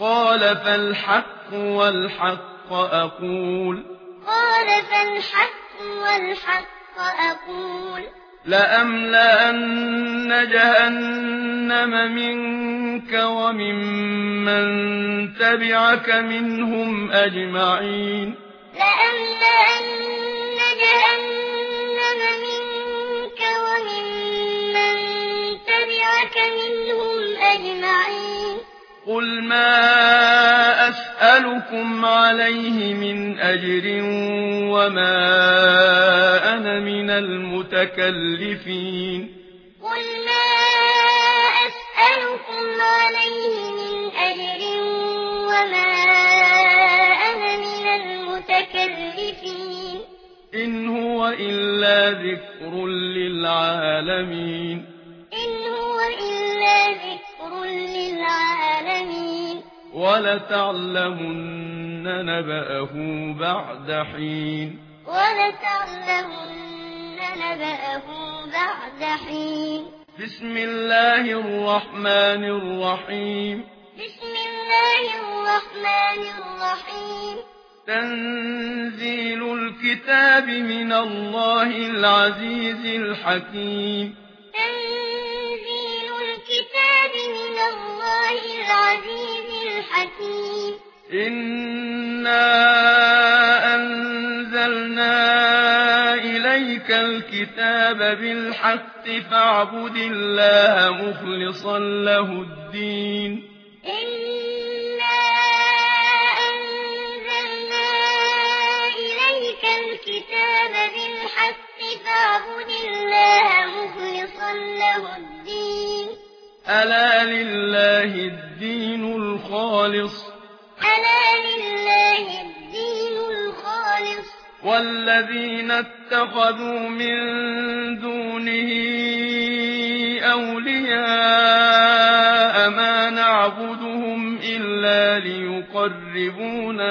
قال فالحق والحق أقول. قال فالحق والحق أقول. لأملأن جهنم منك ومن من تبعك منهم أجمعين. لأملأن جهنم منك قل ما أسألكم عليه من أجر وما أنا من المتكلفين قل ما أسألكم عليه من أجر وما أنا من المتكلفين إن هو إلا ذكر للعالمين وَلَتَعْلَمُنَّ نَبَأَهُ بَعْدَ حِينٍ. وَلَتَعْلَمُنَّ نَبَأَهُ بَعْدَ حِينٍ. بسم الله الرحمن الرحيم. بسم الله الرحمن الرحيم. تنزيل الكتاب من الله العزيز الحكيم. إنا أنزلنا إليك الكتاب بالحق فاعبد الله مخلصا له الدين إنا أنزلنا إليك الكتاب بالحق فاعبد الله مخلصا له الدين ألا لله الدين الخالص ألا لله الدين الخالص والذين اتخذوا من دونه أولياء ما نعبدهم إلا ليقربونا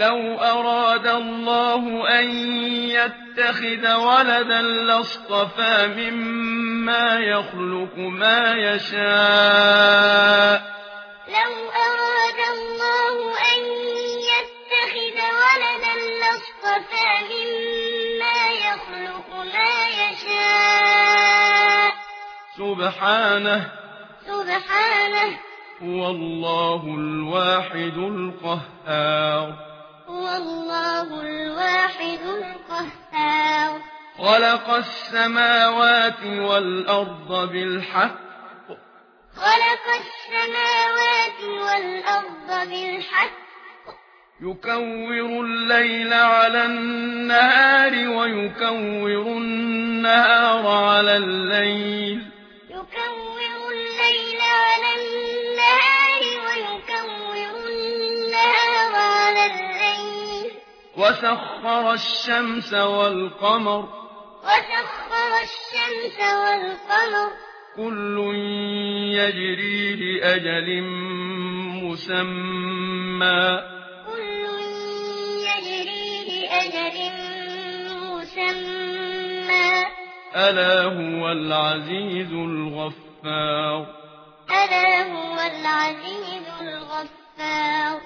لو أراد الله أن يتخذ ولدا لاصطفى مما يخلق ما يشاء. لو أراد الله أن يتخذ ولدا لاصطفى مما يخلق ما يشاء. سبحانه سبحانه. هو الله الواحد القهار. هو الله الواحد القهار. خلق السماوات والأرض بالحق. خلق السماوات والأرض بالحق. يكور الليل على النهار ويكور النهار على الليل. وسخر الشمس والقمر وسخر الشمس والقمر كل يجري لأجل مسمى كل يجري لأجل مسمى ألا هو العزيز الغفار ألا هو العزيز الغفار